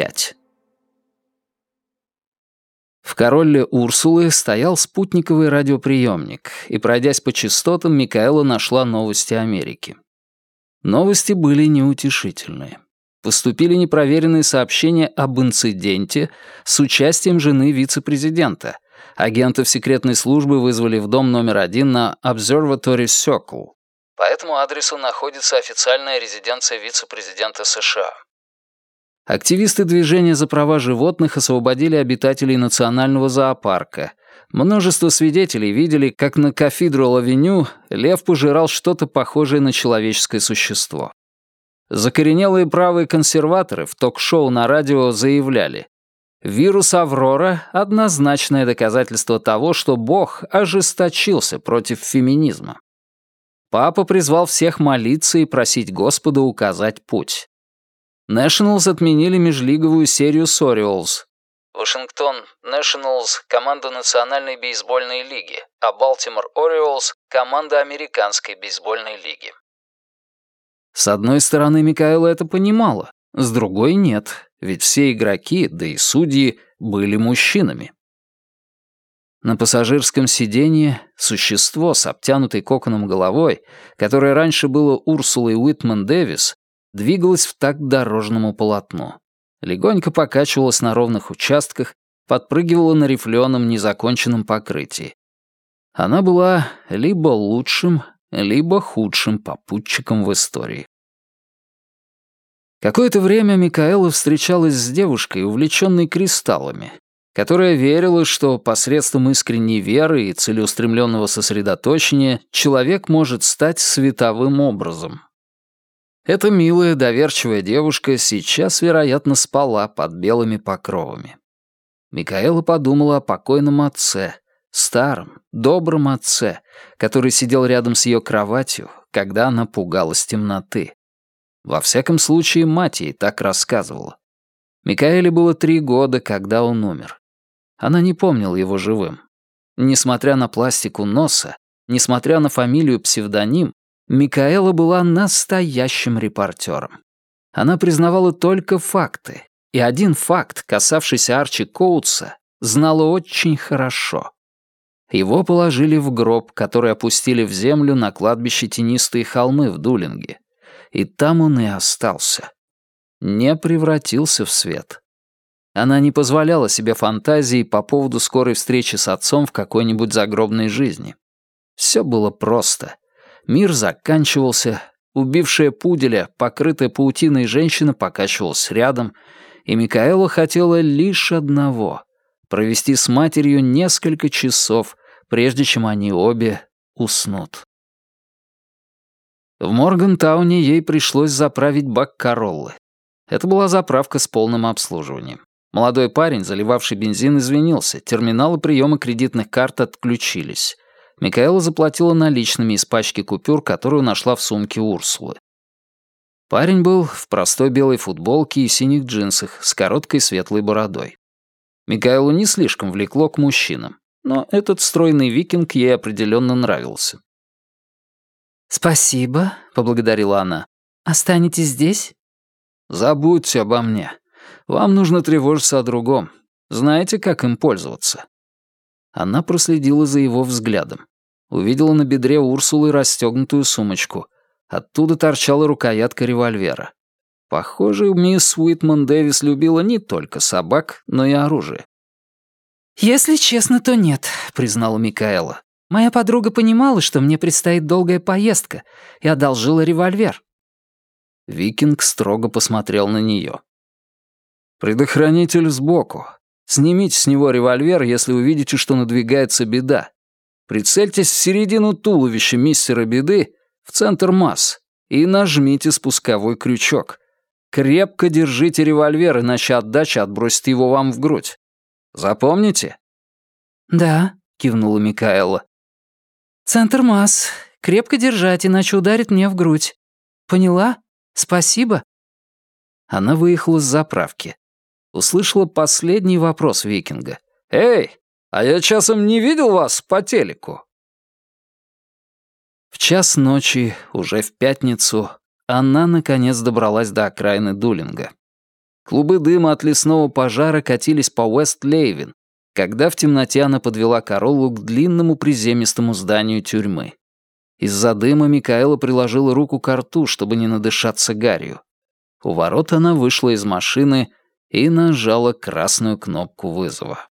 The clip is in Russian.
5. В королле Урсулы стоял спутниковый радиоприемник, и, пройдясь по частотам, Микаэла нашла новости Америки. Новости были неутешительные. Поступили непроверенные сообщения об инциденте с участием жены вице-президента. Агентов секретной службы вызвали в дом номер один на Observatory Circle. По этому адресу находится официальная резиденция вице-президента США. Активисты движения за права животных освободили обитателей национального зоопарка. Множество свидетелей видели, как на Кафедрал-авеню лев пожирал что-то похожее на человеческое существо. Закоренелые правые консерваторы в ток-шоу на радио заявляли, Вирус Аврора — однозначное доказательство того, что Бог ожесточился против феминизма. Папа призвал всех молиться и просить Господа указать путь. Nationals отменили межлиговую серию с Orioles. Вашингтон Nationals — команда Национальной бейсбольной лиги, а Балтимор Orioles — команда Американской бейсбольной лиги. С одной стороны, Микаэла это понимала, с другой — нет, ведь все игроки, да и судьи, были мужчинами. На пассажирском сиденье существо с обтянутой коконом головой, которое раньше было Урсулой Уитман Дэвис, двигалась в такт дорожному полотну. Легонько покачивалась на ровных участках, подпрыгивала на рифленом незаконченном покрытии. Она была либо лучшим, либо худшим попутчиком в истории. Какое-то время Микаэла встречалась с девушкой, увлеченной кристаллами, которая верила, что посредством искренней веры и целеустремленного сосредоточения человек может стать световым образом, эта милая, доверчивая девушка сейчас, вероятно, спала под белыми покровами. Микаэла подумала о покойном отце, старом, добром отце, который сидел рядом с ее кроватью, когда она пугалась темноты. Во всяком случае, мать ей так рассказывала. Микаэле было три года, когда он умер. Она не помнила его живым. Несмотря на пластику носа, несмотря на фамилию-псевдоним, Микаэла была настоящим репортером. Она признавала только факты, и один факт, касавшийся Арчи Коутса, знала очень хорошо. Его положили в гроб, который опустили в землю на кладбище Тенистые холмы в Дулинге. И там он и остался. Не превратился в свет. Она не позволяла себе фантазии по поводу скорой встречи с отцом в какой-нибудь загробной жизни. Все было просто. Мир заканчивался, убившая пуделя, покрытая паутиной женщина покачивалась рядом, и Микаэла хотела лишь одного — провести с матерью несколько часов, прежде чем они обе уснут. В Моргантауне ей пришлось заправить бак Короллы. Это была заправка с полным обслуживанием. Молодой парень, заливавший бензин, извинился. Терминалы приема кредитных карт отключились. Микаэла заплатила наличными из пачки купюр, которую нашла в сумке Урсулы. Парень был в простой белой футболке и синих джинсах с короткой светлой бородой. Микаэлу не слишком влекло к мужчинам, но этот стройный викинг ей определенно нравился. «Спасибо», — поблагодарила она. «Останетесь здесь?» «Забудьте обо мне. Вам нужно тревожиться о другом. Знаете, как им пользоваться?» Она проследила за его взглядом. Увидела на бедре Урсулы расстегнутую сумочку. Оттуда торчала рукоятка револьвера. Похоже, мисс Уитман Дэвис любила не только собак, но и оружие. «Если честно, то нет», — признала Микаэла. «Моя подруга понимала, что мне предстоит долгая поездка, и одолжила револьвер». Викинг строго посмотрел на нее. «Предохранитель сбоку. Снимите с него револьвер, если увидите, что надвигается беда. Прицельтесь в середину туловища мистера Беды, в центр масс, и нажмите спусковой крючок. Крепко держите револьвер, иначе отдача отбросит его вам в грудь. Запомните?» «Да», — кивнула Микаэла. «Центр масс. Крепко держать, иначе ударит мне в грудь. Поняла? Спасибо». Она выехала с заправки. Услышала последний вопрос викинга. «Эй, а я часом не видел вас по телеку?» В час ночи, уже в пятницу, она наконец добралась до окраины Дулинга. Клубы дыма от лесного пожара катились по Уэст-Лейвин, когда в темноте она подвела Короллу к длинному приземистому зданию тюрьмы. Из-за дыма Микаэла приложила руку к рту, чтобы не надышаться гарью. У ворот она вышла из машины и нажала красную кнопку вызова.